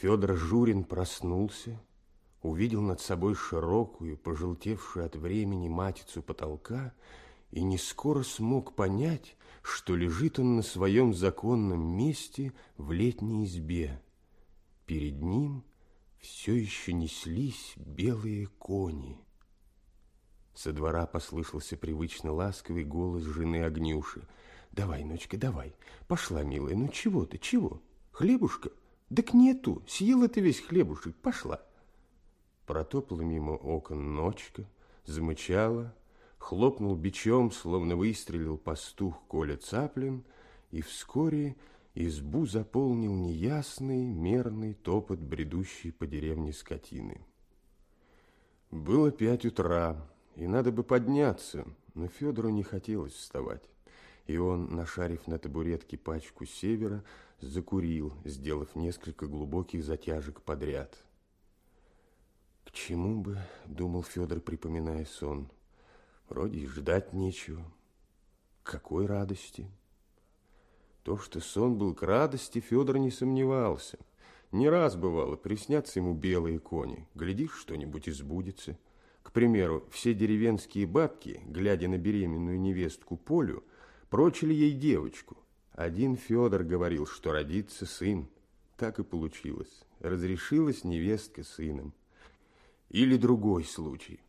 Федор Журин проснулся, увидел над собой широкую, пожелтевшую от времени матицу потолка и не скоро смог понять, что лежит он на своем законном месте в летней избе. Перед ним все еще неслись белые кони. Со двора послышался привычно ласковый голос жены Огнюши. «Давай, ночка, давай. Пошла, милая. Ну чего ты, чего? Хлебушка? Так нету. Съела ты весь хлебушек. Пошла». Протопала мимо окон ночка, замычала, хлопнул бичом, словно выстрелил пастух Коля Цаплин, и вскоре избу заполнил неясный, мерный топот, бредущий по деревне скотины. Было пять утра, и надо бы подняться, но Федору не хотелось вставать. И он, нашарив на табуретке пачку севера, закурил, сделав несколько глубоких затяжек подряд. К чему бы, думал Федор, припоминая сон, вроде и ждать нечего. Какой радости! То, что сон был к радости, Федор не сомневался. Не раз бывало, приснятся ему белые кони. Глядишь, что-нибудь избудется. К примеру, все деревенские бабки, глядя на беременную невестку Полю, прочили ей девочку. Один Федор говорил, что родится сын. Так и получилось. Разрешилась невестка сыном. Или другой случай.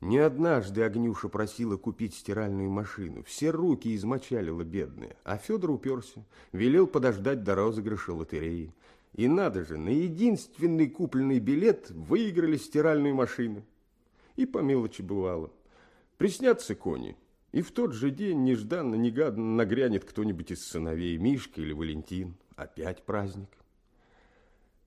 Не однажды Огнюша просила купить стиральную машину. Все руки измочалила бедная. А Федор уперся, велел подождать до розыгрыша лотереи. И надо же, на единственный купленный билет выиграли стиральную машину. И по мелочи бывало. Приснятся кони, и в тот же день нежданно-негаданно нагрянет кто-нибудь из сыновей, Мишка или Валентин. Опять праздник.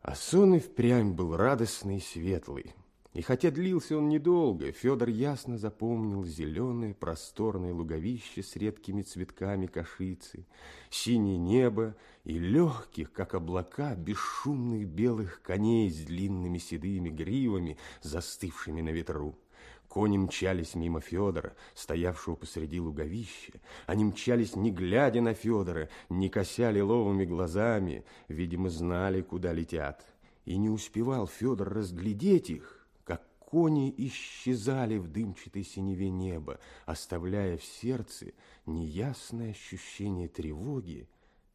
А сон и впрямь был радостный и светлый. И хотя длился он недолго, Федор ясно запомнил зеленое просторное луговище с редкими цветками кашицы, синее небо и легких, как облака, бесшумных белых коней с длинными седыми гривами, застывшими на ветру. Кони мчались мимо Федора, стоявшего посреди луговища. Они мчались, не глядя на Федора, не кося лиловыми глазами, видимо, знали, куда летят. И не успевал Федор разглядеть их, кони исчезали в дымчатой синеве неба, оставляя в сердце неясное ощущение тревоги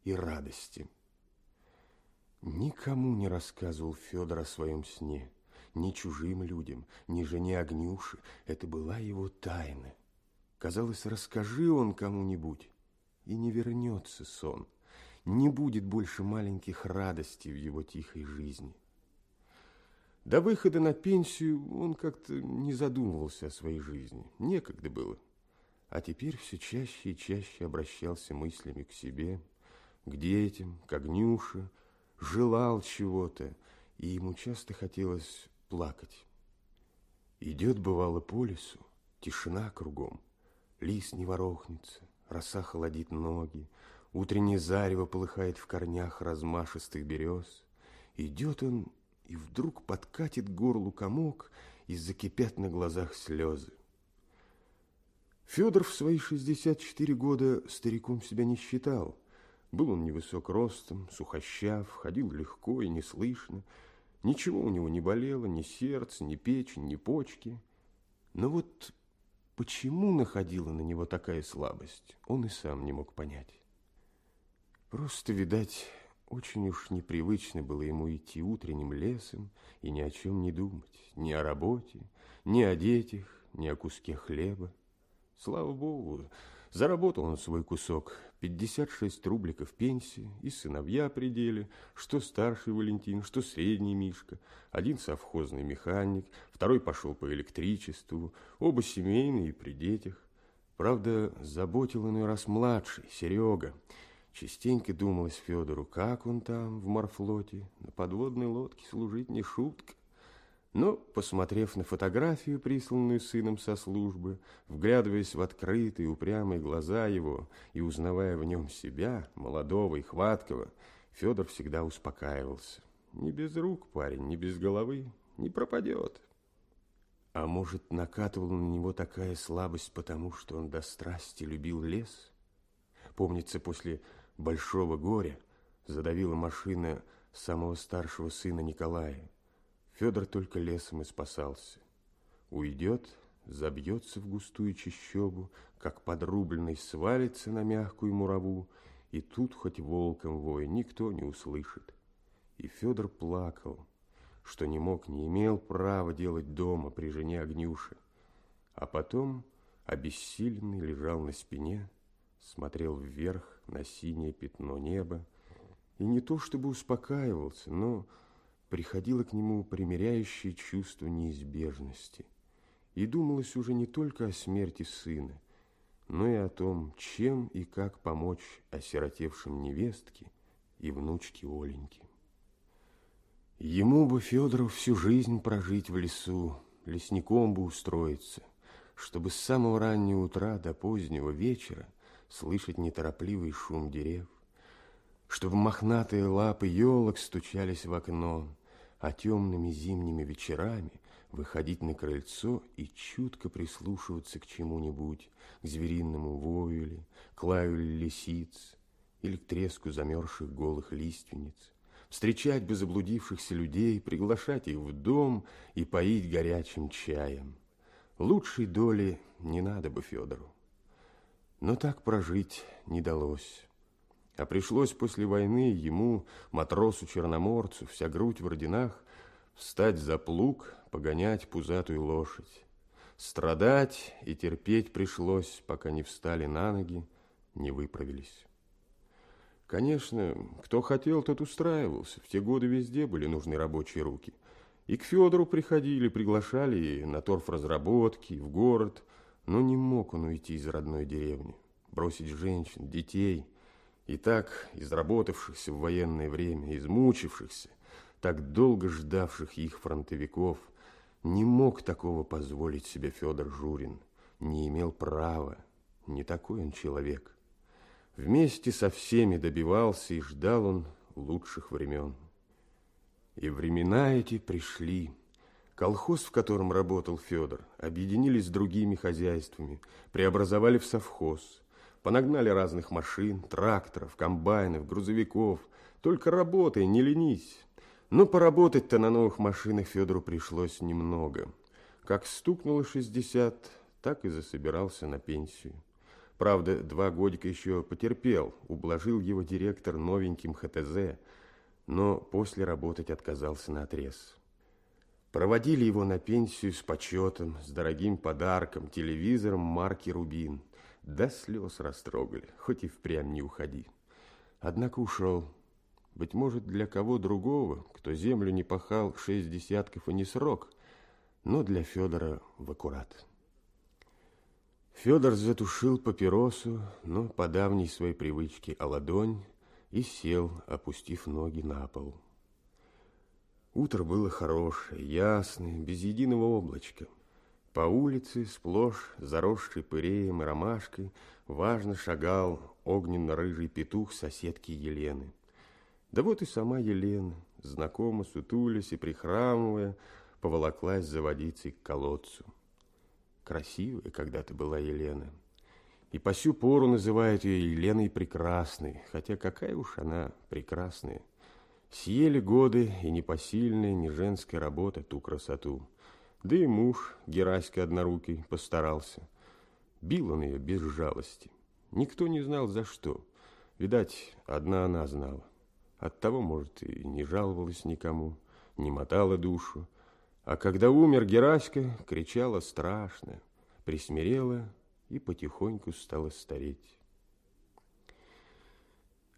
и радости. Никому не рассказывал Федор о своем сне, ни чужим людям, ни жене Огнюши. Это была его тайна. Казалось, расскажи он кому-нибудь, и не вернется сон. Не будет больше маленьких радостей в его тихой жизни. До выхода на пенсию он как-то не задумывался о своей жизни. Некогда было. А теперь все чаще и чаще обращался мыслями к себе, к детям, к Огнюше, желал чего-то, и ему часто хотелось плакать. Идет, бывало, по лесу, тишина кругом, лист не ворохнется, роса холодит ноги, утреннее зарево полыхает в корнях размашистых берез. Идет он и вдруг подкатит горлу комок и закипят на глазах слезы. Федор в свои 64 года стариком себя не считал. Был он невысок ростом, сухощав, ходил легко и неслышно. Ничего у него не болело, ни сердце, ни печень, ни почки. Но вот почему находила на него такая слабость, он и сам не мог понять. Просто, видать, очень уж непривычно было ему идти утренним лесом и ни о чем не думать, ни о работе, ни о детях, ни о куске хлеба. Слава Богу, заработал он свой кусок, 56 рубликов пенсии, и сыновья при что старший Валентин, что средний Мишка, один совхозный механик, второй пошел по электричеству, оба семейные и при детях. Правда, заботил иной раз младший, Серега, Частенько думалось Федору, как он там, в морфлоте, на подводной лодке служить не шутка. Но, посмотрев на фотографию, присланную сыном со службы, вглядываясь в открытые упрямые глаза его и узнавая в нем себя, молодого и хваткого, Федор всегда успокаивался. Не без рук парень, не без головы, не пропадет. А может, накатывала на него такая слабость, потому что он до страсти любил лес? Помнится, после большого горя задавила машина самого старшего сына Николая. Федор только лесом и спасался. Уйдет, забьется в густую чащобу, как подрубленный свалится на мягкую мураву, и тут хоть волком вой никто не услышит. И Федор плакал, что не мог, не имел права делать дома при жене Огнюши. А потом, обессиленный, лежал на спине, смотрел вверх на синее пятно неба, и не то чтобы успокаивался, но приходило к нему примиряющее чувство неизбежности. И думалось уже не только о смерти сына, но и о том, чем и как помочь осиротевшим невестке и внучке Оленьке. Ему бы, Федору, всю жизнь прожить в лесу, лесником бы устроиться, чтобы с самого раннего утра до позднего вечера слышать неторопливый шум дерев, чтобы мохнатые лапы елок стучались в окно, а темными зимними вечерами выходить на крыльцо и чутко прислушиваться к чему-нибудь, к звериному вою ли, к лаю лисиц или к треску замерзших голых лиственниц, встречать бы заблудившихся людей, приглашать их в дом и поить горячим чаем. Лучшей доли не надо бы Федору. Но так прожить не далось. А пришлось после войны ему, матросу-черноморцу, вся грудь в орденах, встать за плуг, погонять пузатую лошадь. Страдать и терпеть пришлось, пока не встали на ноги, не выправились. Конечно, кто хотел, тот устраивался. В те годы везде были нужны рабочие руки. И к Федору приходили, приглашали на торф разработки, в город. Но не мог он уйти из родной деревни, бросить женщин, детей – и так, изработавшихся в военное время, измучившихся, так долго ждавших их фронтовиков, не мог такого позволить себе Федор Журин, не имел права, не такой он человек. Вместе со всеми добивался и ждал он лучших времен. И времена эти пришли. Колхоз, в котором работал Федор, объединились с другими хозяйствами, преобразовали в совхоз – Понагнали разных машин, тракторов, комбайнов, грузовиков. Только работай, не ленись. Но поработать-то на новых машинах Федору пришлось немного. Как стукнуло 60, так и засобирался на пенсию. Правда, два годика еще потерпел, ублажил его директор новеньким ХТЗ, но после работать отказался на отрез. Проводили его на пенсию с почетом, с дорогим подарком, телевизором марки «Рубин». До слез растрогали, хоть и впрямь не уходи. Однако ушел. Быть может, для кого другого, кто землю не пахал шесть десятков и не срок, но для Федора в аккурат. Федор затушил папиросу, но по давней своей привычке о ладонь и сел, опустив ноги на пол. Утро было хорошее, ясное, без единого облачка. По улице, сплошь заросший пыреем и ромашкой, важно шагал огненно-рыжий петух соседки Елены. Да вот и сама Елена, знакомо сутулясь и прихрамывая, поволоклась за водицей к колодцу. Красивая когда-то была Елена. И по сю пору называют ее Еленой Прекрасной, хотя какая уж она прекрасная. Съели годы и непосильная, не женская работа ту красоту – да и муж, Гераська однорукий, постарался. Бил он ее без жалости. Никто не знал, за что. Видать, одна она знала. Оттого, может, и не жаловалась никому, не мотала душу. А когда умер Гераська, кричала страшно, присмирела и потихоньку стала стареть.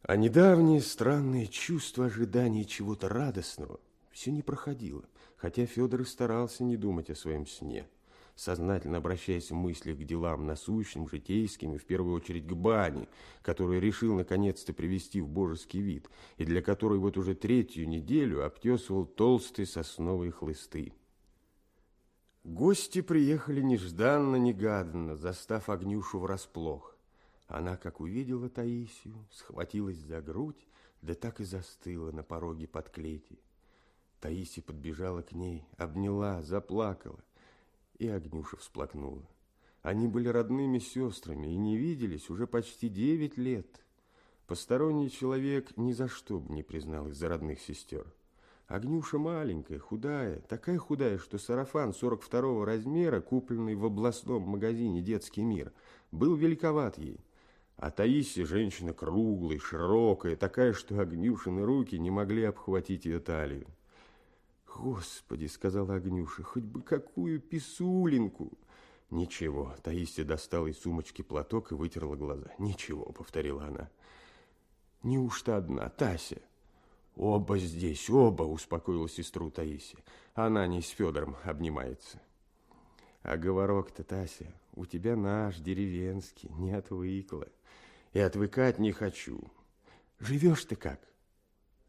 А недавнее странное чувство ожидания чего-то радостного все не проходило хотя Федор старался не думать о своем сне, сознательно обращаясь в мыслях к делам насущным, житейским и в первую очередь к бане, которую решил наконец-то привести в божеский вид, и для которой вот уже третью неделю обтесывал толстые сосновые хлысты. Гости приехали нежданно-негаданно, застав Огнюшу врасплох. Она, как увидела Таисию, схватилась за грудь, да так и застыла на пороге под клетью. Таисия подбежала к ней, обняла, заплакала. И Огнюша всплакнула. Они были родными сестрами и не виделись уже почти девять лет. Посторонний человек ни за что бы не признал их за родных сестер. Агнюша маленькая, худая, такая худая, что сарафан 42-го размера, купленный в областном магазине «Детский мир», был великоват ей. А Таисия женщина круглая, широкая, такая, что Агнюшины руки не могли обхватить ее талию. «Господи!» — сказала Агнюша, — «хоть бы какую писулинку!» «Ничего», — Таисия достала из сумочки платок и вытерла глаза. «Ничего», — повторила она. «Неужто одна, Тася?» «Оба здесь, оба!» – успокоила сестру Таисия. Она не с Федором обнимается. «А говорок-то, Тася, у тебя наш, деревенский, не отвыкла. И отвыкать не хочу. Живешь ты как?»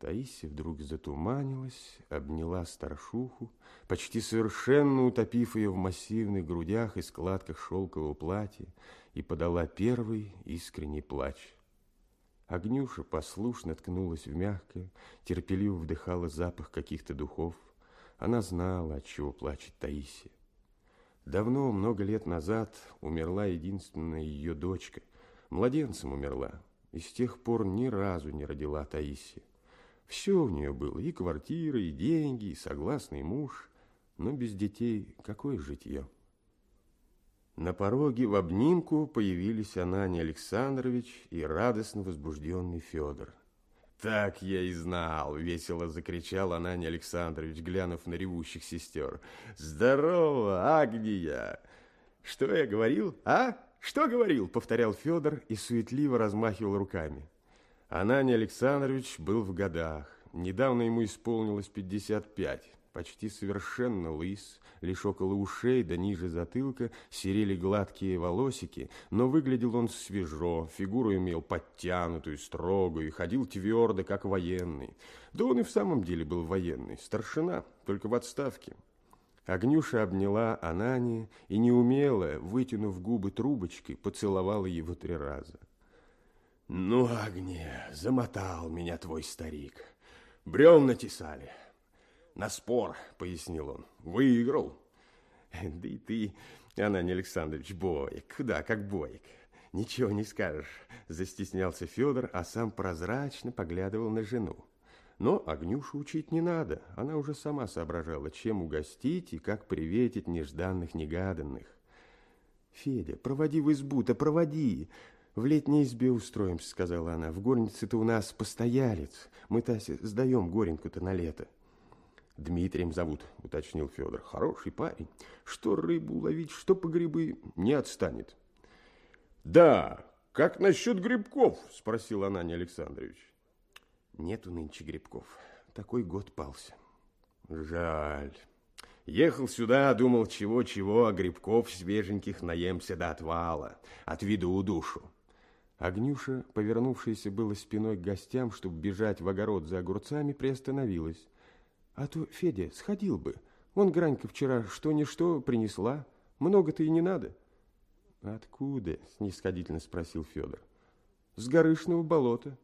Таисия вдруг затуманилась, обняла старшуху, почти совершенно утопив ее в массивных грудях и складках шелкового платья, и подала первый искренний плач – Огнюша послушно ткнулась в мягкое, терпеливо вдыхала запах каких-то духов. Она знала, от чего плачет Таисия. Давно, много лет назад, умерла единственная ее дочка. Младенцем умерла, и с тех пор ни разу не родила Таисия. Все у нее было, и квартира, и деньги, и согласный муж, но без детей какое житье? На пороге в обнимку появились Анания Александрович и радостно возбужденный Федор. «Так я и знал!» – весело закричал Анания Александрович, глянув на ревущих сестер. «Здорово, Агния!» «Что я говорил, а? Что говорил?» – повторял Федор и суетливо размахивал руками. Анания Александрович был в годах. Недавно ему исполнилось пятьдесят пять почти совершенно лыс, лишь около ушей да ниже затылка серели гладкие волосики, но выглядел он свежо, фигуру имел подтянутую, строгую, и ходил твердо, как военный. Да он и в самом деле был военный, старшина, только в отставке. Агнюша обняла Анани и неумело, вытянув губы трубочкой, поцеловала его три раза. «Ну, Агния, замотал меня твой старик. Бревна тесали». На спор, пояснил он. Выиграл. Да и ты, Анания Александрович, боек. Да, как боек. Ничего не скажешь, застеснялся Федор, а сам прозрачно поглядывал на жену. Но Агнюшу учить не надо. Она уже сама соображала, чем угостить и как приветить нежданных-негаданных. «Федя, проводи в избу-то, проводи!» «В летней избе устроимся», — сказала она. «В горнице-то у нас постоялец. Мы, Тася, сдаем горенку-то на лето». Дмитрием зовут, уточнил Федор. Хороший парень. Что рыбу ловить, что по грибы, не отстанет. Да, как насчет грибков? Спросил Анания Александрович. Нету нынче грибков. Такой год пался. Жаль. Ехал сюда, думал, чего-чего, а грибков свеженьких наемся до отвала. Отведу душу. Агнюша, повернувшаяся было спиной к гостям, чтобы бежать в огород за огурцами, приостановилась. А то Федя сходил бы. Он Гранька вчера что-ничто принесла. Много-то и не надо. Откуда? Снисходительно спросил Федор. С Горышного болота.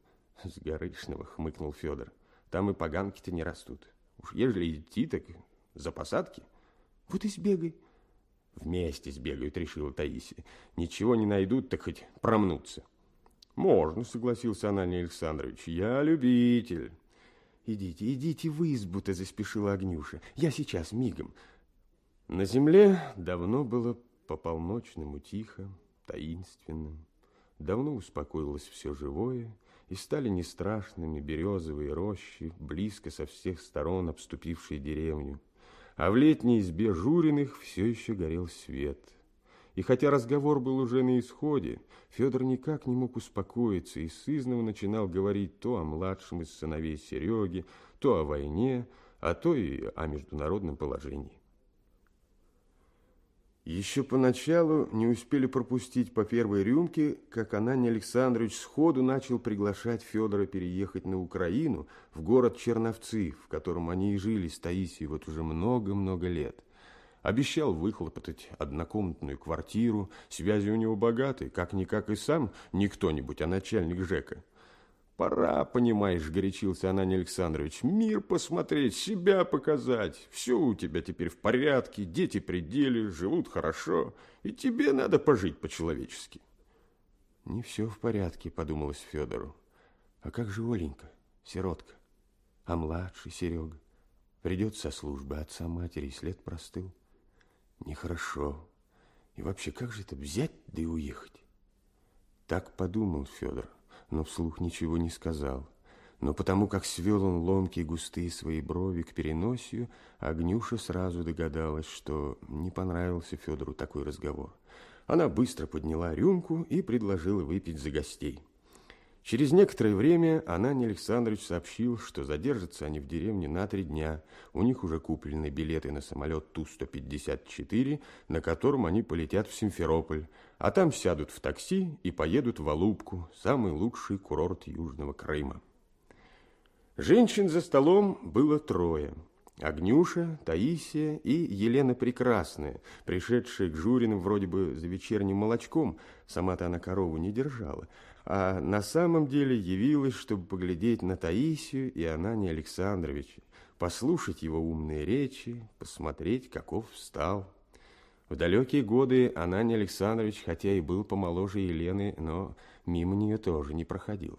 С Горышного, хмыкнул Федор. Там и поганки-то не растут. Уж ежели идти, так за посадки. Вот и сбегай. Вместе сбегают, решила Таисия. Ничего не найдут, так хоть промнутся. Можно, согласился Анания Александрович. Я любитель. «Идите, идите в избу-то», – заспешила Огнюша. «Я сейчас, мигом». На земле давно было по-полночному тихо, таинственным. Давно успокоилось все живое, и стали нестрашными березовые рощи, близко со всех сторон обступившие деревню. А в летней избе Журиных все еще горел свет – и хотя разговор был уже на исходе, Федор никак не мог успокоиться и сызново начинал говорить то о младшем из сыновей Сереги, то о войне, а то и о международном положении. Еще поначалу не успели пропустить по первой рюмке, как Анания Александрович сходу начал приглашать Федора переехать на Украину, в город Черновцы, в котором они и жили с Таисией вот уже много-много лет. Обещал выхлопотать однокомнатную квартиру, связи у него богатые, как-никак и сам не кто-нибудь, а начальник ЖЭКа. Пора, понимаешь, горячился Анань Александрович, мир посмотреть, себя показать. Все у тебя теперь в порядке, дети при деле, живут хорошо, и тебе надо пожить по-человечески. Не все в порядке, подумалось Федору. А как же Оленька, сиротка? А младший Серега? Придет со службы отца матери, и след простыл. Нехорошо. И вообще, как же это взять да и уехать? Так подумал Федор, но вслух ничего не сказал. Но потому как свел он ломкие густые свои брови к переносию, Агнюша сразу догадалась, что не понравился Федору такой разговор. Она быстро подняла рюмку и предложила выпить за гостей. Через некоторое время Анане Александрович сообщил, что задержатся они в деревне на три дня. У них уже куплены билеты на самолет Ту-154, на котором они полетят в Симферополь, а там сядут в такси и поедут в Алубку, самый лучший курорт Южного Крыма. Женщин за столом было трое. Агнюша, Таисия и Елена Прекрасная, пришедшая к Журиным вроде бы за вечерним молочком, сама-то она корову не держала, а на самом деле явилась, чтобы поглядеть на Таисию и Анания Александровича, послушать его умные речи, посмотреть, каков встал. В далекие годы Анания Александрович, хотя и был помоложе Елены, но мимо нее тоже не проходил.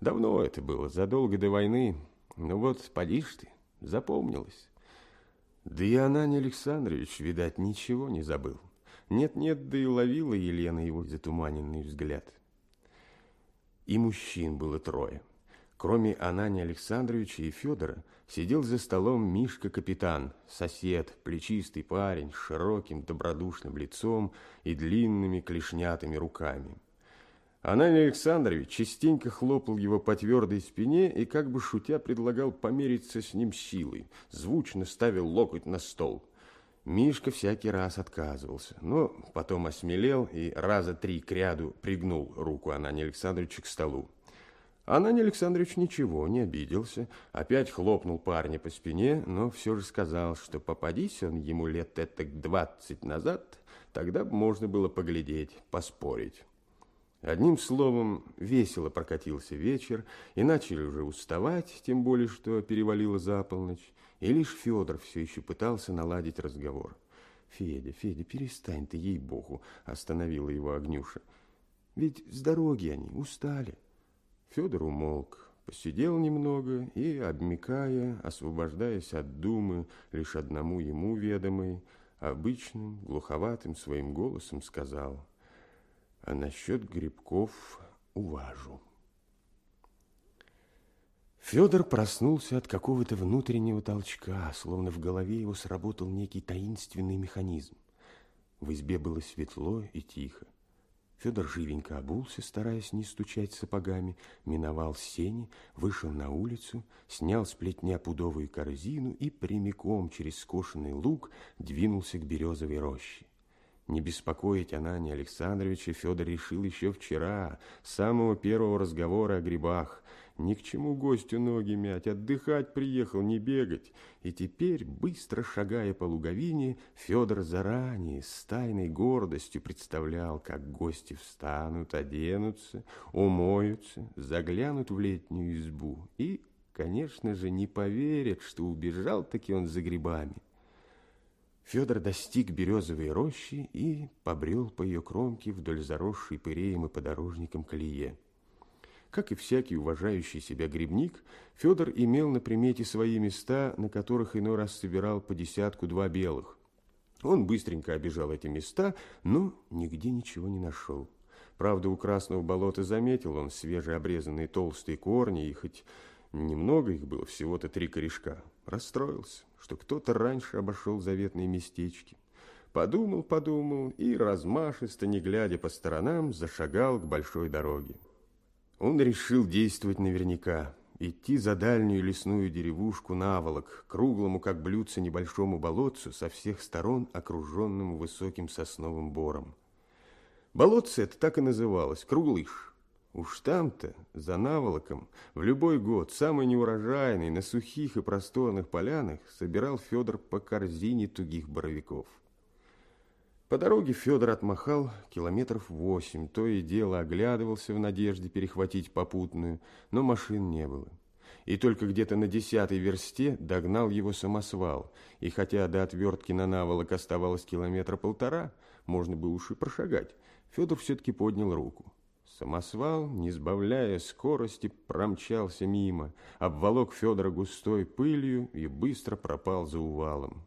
Давно это было, задолго до войны. Ну вот, поди ты, запомнилось. Да и Анания Александрович, видать, ничего не забыл. Нет-нет, да и ловила Елена его затуманенный взгляд. И мужчин было трое. Кроме Анани Александровича и Федора, сидел за столом Мишка-капитан, сосед, плечистый парень с широким добродушным лицом и длинными клешнятыми руками. Анани Александрович частенько хлопал его по твердой спине и, как бы шутя, предлагал помериться с ним силой, звучно ставил локоть на стол – Мишка всякий раз отказывался, но потом осмелел и раза три к ряду пригнул руку Анани Александровича к столу. Анани Александрович ничего, не обиделся, опять хлопнул парня по спине, но все же сказал, что попадись он ему лет этак двадцать назад, тогда можно было поглядеть, поспорить. Одним словом, весело прокатился вечер, и начали уже уставать, тем более, что перевалило за полночь, и лишь Федор все еще пытался наладить разговор. «Федя, Федя, перестань ты, ей-богу!» – остановила его Огнюша. «Ведь с дороги они устали». Федор умолк, посидел немного и, обмикая, освобождаясь от думы, лишь одному ему ведомой, обычным, глуховатым своим голосом сказал – а насчет грибков уважу. Федор проснулся от какого-то внутреннего толчка, словно в голове его сработал некий таинственный механизм. В избе было светло и тихо. Федор живенько обулся, стараясь не стучать сапогами, миновал сени, вышел на улицу, снял с плетня пудовую корзину и прямиком через скошенный луг двинулся к березовой роще. Не беспокоить Анани Александровича Федор решил еще вчера, с самого первого разговора о грибах. Ни к чему гостю ноги мять, отдыхать приехал, не бегать. И теперь, быстро шагая по луговине, Федор заранее с тайной гордостью представлял, как гости встанут, оденутся, умоются, заглянут в летнюю избу и, конечно же, не поверят, что убежал таки он за грибами. Федор достиг березовой рощи и побрел по ее кромке вдоль заросшей пыреем и подорожником колее. Как и всякий уважающий себя грибник, Федор имел на примете свои места, на которых иной раз собирал по десятку-два белых. Он быстренько обижал эти места, но нигде ничего не нашел. Правда, у красного болота заметил он свежеобрезанные толстые корни, и хоть немного их было, всего-то три корешка, расстроился что кто-то раньше обошел заветные местечки. Подумал, подумал и, размашисто, не глядя по сторонам, зашагал к большой дороге. Он решил действовать наверняка, идти за дальнюю лесную деревушку Наволок, круглому, как блюдце, небольшому болотцу, со всех сторон окруженному высоким сосновым бором. Болотце это так и называлось – Круглыш. Уж там-то, за наволоком, в любой год, самый неурожайный, на сухих и просторных полянах, собирал Федор по корзине тугих боровиков. По дороге Федор отмахал километров восемь, то и дело оглядывался в надежде перехватить попутную, но машин не было. И только где-то на десятой версте догнал его самосвал, и хотя до отвертки на наволок оставалось километра полтора, можно было уж и прошагать, Федор все-таки поднял руку. Самосвал, не сбавляя скорости, промчался мимо, обволок Федора густой пылью и быстро пропал за увалом.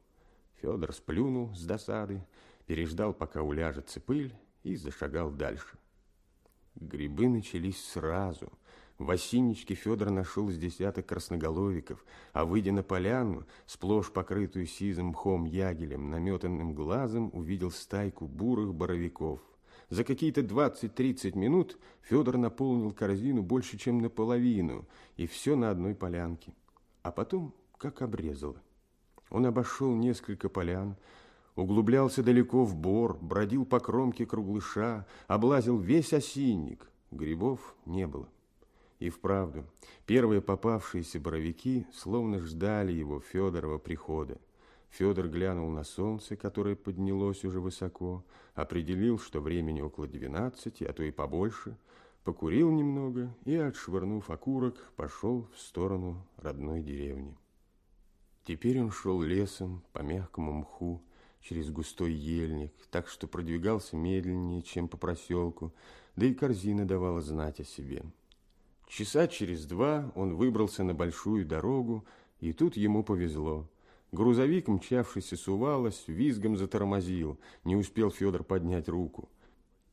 Федор сплюнул с досады, переждал, пока уляжется пыль, и зашагал дальше. Грибы начались сразу. В осинничке Федор нашел с десяток красноголовиков, а, выйдя на поляну, сплошь покрытую сизым мхом ягелем, наметанным глазом увидел стайку бурых боровиков. За какие-то 20-30 минут Федор наполнил корзину больше, чем наполовину, и все на одной полянке. А потом как обрезало. Он обошел несколько полян, углублялся далеко в бор, бродил по кромке круглыша, облазил весь осинник. Грибов не было. И вправду, первые попавшиеся боровики словно ждали его, Федорова, прихода. Федор глянул на солнце, которое поднялось уже высоко, определил, что времени около двенадцати, а то и побольше, покурил немного и, отшвырнув окурок, пошел в сторону родной деревни. Теперь он шел лесом по мягкому мху, через густой ельник, так что продвигался медленнее, чем по проселку, да и корзина давала знать о себе. Часа через два он выбрался на большую дорогу, и тут ему повезло. Грузовик, мчавшийся с увала, с визгом затормозил. Не успел Федор поднять руку.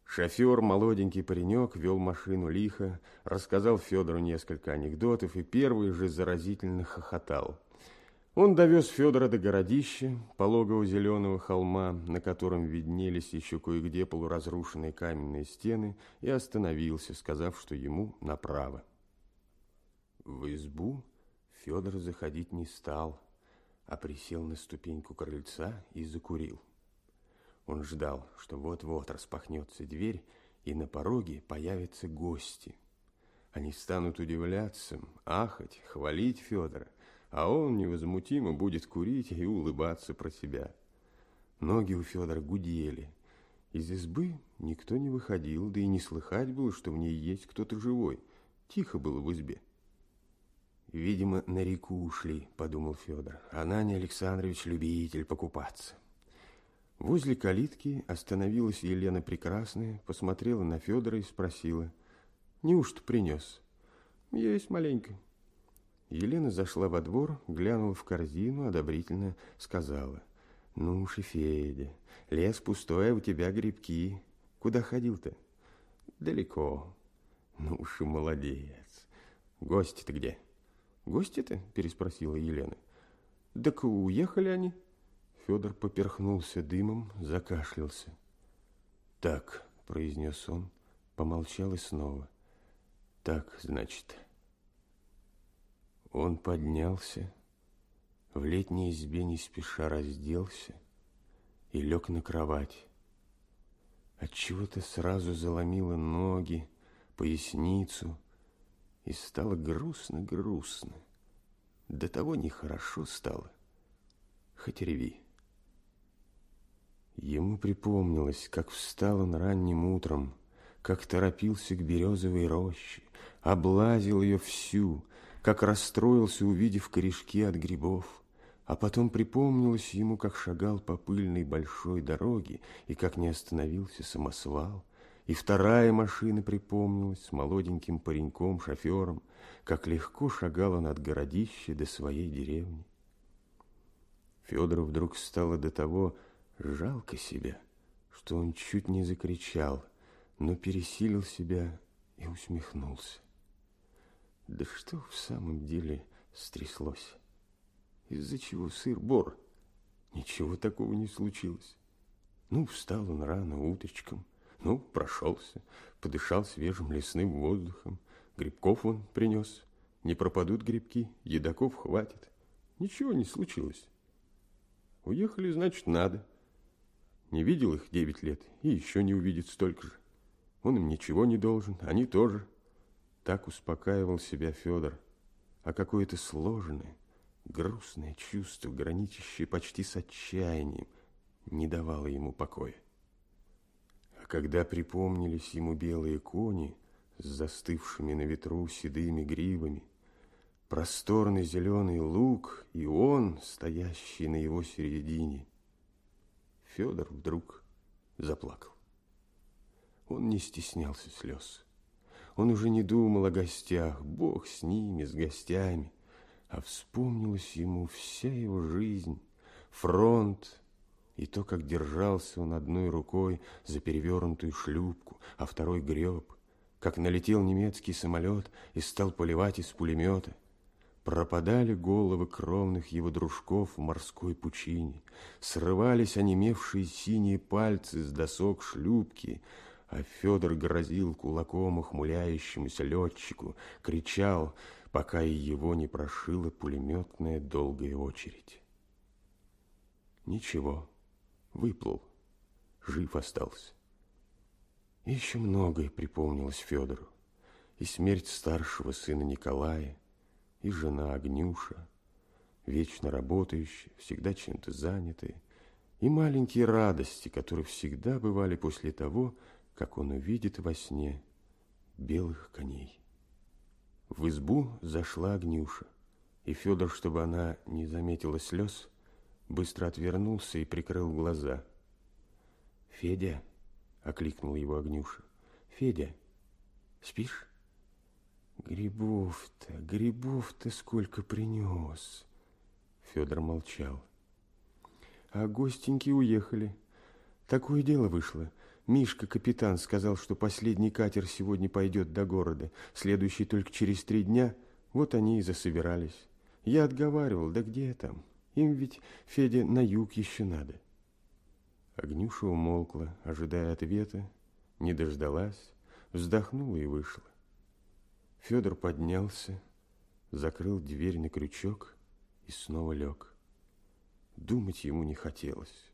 Шофер, молоденький паренек, вел машину лихо, рассказал Федору несколько анекдотов и первый же заразительно хохотал. Он довез Федора до городища, пологого зеленого холма, на котором виднелись еще кое-где полуразрушенные каменные стены, и остановился, сказав, что ему направо. В избу Федор заходить не стал, а присел на ступеньку крыльца и закурил. Он ждал, что вот-вот распахнется дверь, и на пороге появятся гости. Они станут удивляться, ахать, хвалить Федора, а он невозмутимо будет курить и улыбаться про себя. Ноги у Федора гудели. Из избы никто не выходил, да и не слыхать было, что в ней есть кто-то живой. Тихо было в избе. Видимо, на реку ушли, подумал Федор. Анания Александрович любитель покупаться. Возле калитки остановилась Елена Прекрасная, посмотрела на Федора и спросила. Неужто принес? Есть маленько. Елена зашла во двор, глянула в корзину, одобрительно сказала. Ну уж и Федя, лес пустой, а у тебя грибки. Куда ходил-то? Далеко. Ну уж и молодец. Гости-то где? Гости-то? Переспросила Елена. Так уехали они. Федор поперхнулся дымом, закашлялся. Так, произнес он, помолчал и снова. Так, значит. Он поднялся, в летней избе не спеша разделся и лег на кровать. Отчего-то сразу заломило ноги, поясницу, и стало грустно-грустно. До того нехорошо стало, хоть реви. Ему припомнилось, как встал он ранним утром, как торопился к березовой роще, облазил ее всю, как расстроился, увидев корешки от грибов, а потом припомнилось ему, как шагал по пыльной большой дороге и как не остановился самосвал, и вторая машина припомнилась с молоденьким пареньком-шофером, как легко шагал он от городища до своей деревни. Федору вдруг стало до того жалко себя, что он чуть не закричал, но пересилил себя и усмехнулся. Да что в самом деле стряслось? Из-за чего сыр-бор? Ничего такого не случилось. Ну, встал он рано утречком, ну, прошелся, подышал свежим лесным воздухом. Грибков он принес. Не пропадут грибки, едоков хватит. Ничего не случилось. Уехали, значит, надо. Не видел их девять лет и еще не увидит столько же. Он им ничего не должен, они тоже. Так успокаивал себя Федор. А какое-то сложное, грустное чувство, граничащее почти с отчаянием, не давало ему покоя. Когда припомнились ему белые кони с застывшими на ветру седыми гривами, просторный зеленый луг и он, стоящий на его середине, Федор вдруг заплакал. Он не стеснялся слез. Он уже не думал о гостях, бог с ними, с гостями. А вспомнилась ему вся его жизнь, фронт, и то, как держался он одной рукой за перевернутую шлюпку, а второй греб, как налетел немецкий самолет и стал поливать из пулемета. Пропадали головы кровных его дружков в морской пучине, срывались онемевшие синие пальцы с досок шлюпки, а Федор грозил кулаком ухмыляющемуся летчику, кричал, пока и его не прошила пулеметная долгая очередь. Ничего, выплыл, жив остался. Еще многое припомнилось Федору. И смерть старшего сына Николая, и жена Агнюша, вечно работающая, всегда чем-то занятая, и маленькие радости, которые всегда бывали после того, как он увидит во сне белых коней. В избу зашла Агнюша, и Федор, чтобы она не заметила слез, быстро отвернулся и прикрыл глаза. «Федя!» — окликнул его Агнюша. «Федя, спишь?» Грибов-то, грибов-то сколько принес. Федор молчал. А гостеньки уехали. Такое дело вышло. Мишка, капитан, сказал, что последний катер сегодня пойдет до города, следующий только через три дня. Вот они и засобирались. Я отговаривал, да где там? Им ведь, Федя, на юг еще надо. Огнюша умолкла, ожидая ответа, не дождалась, вздохнула и вышла. Федор поднялся, закрыл дверь на крючок и снова лег. Думать ему не хотелось,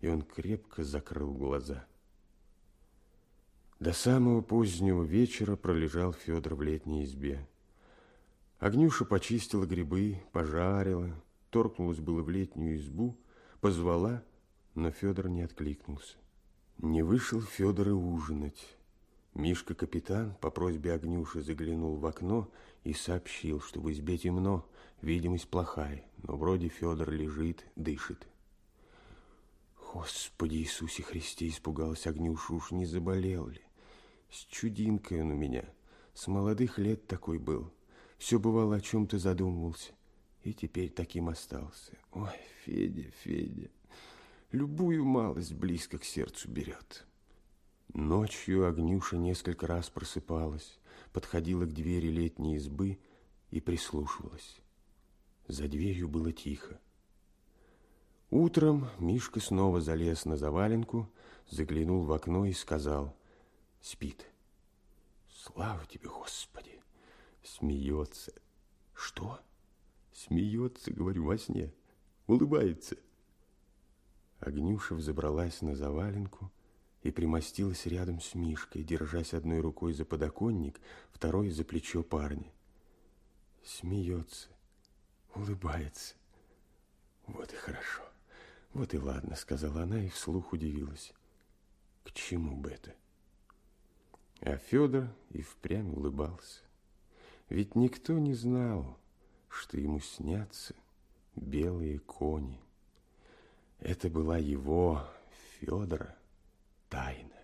и он крепко закрыл глаза. До самого позднего вечера пролежал Федор в летней избе. Огнюша почистила грибы, пожарила, торкнулась было в летнюю избу, позвала, но Федор не откликнулся. Не вышел Федор и ужинать. Мишка-капитан по просьбе Огнюши заглянул в окно и сообщил, что в избе темно, видимость плохая, но вроде Федор лежит, дышит. Господи Иисусе Христе, испугалась Огнюша, уж не заболел ли? С чудинкой он у меня, с молодых лет такой был. Все бывало, о чем-то задумывался, и теперь таким остался. Ой, Федя, Федя, любую малость близко к сердцу берет. Ночью Огнюша несколько раз просыпалась, подходила к двери летней избы и прислушивалась. За дверью было тихо. Утром Мишка снова залез на заваленку, заглянул в окно и сказал «Спит». «Слава тебе, Господи!» Смеется. «Что?» Смеется, говорю, во сне. Улыбается. Огнюша взобралась на заваленку, и примостилась рядом с Мишкой, держась одной рукой за подоконник, второй за плечо парня. Смеется, улыбается. Вот и хорошо, вот и ладно, сказала она и вслух удивилась. К чему бы это? А Федор и впрямь улыбался. Ведь никто не знал, что ему снятся белые кони. Это была его, Федора, тайна.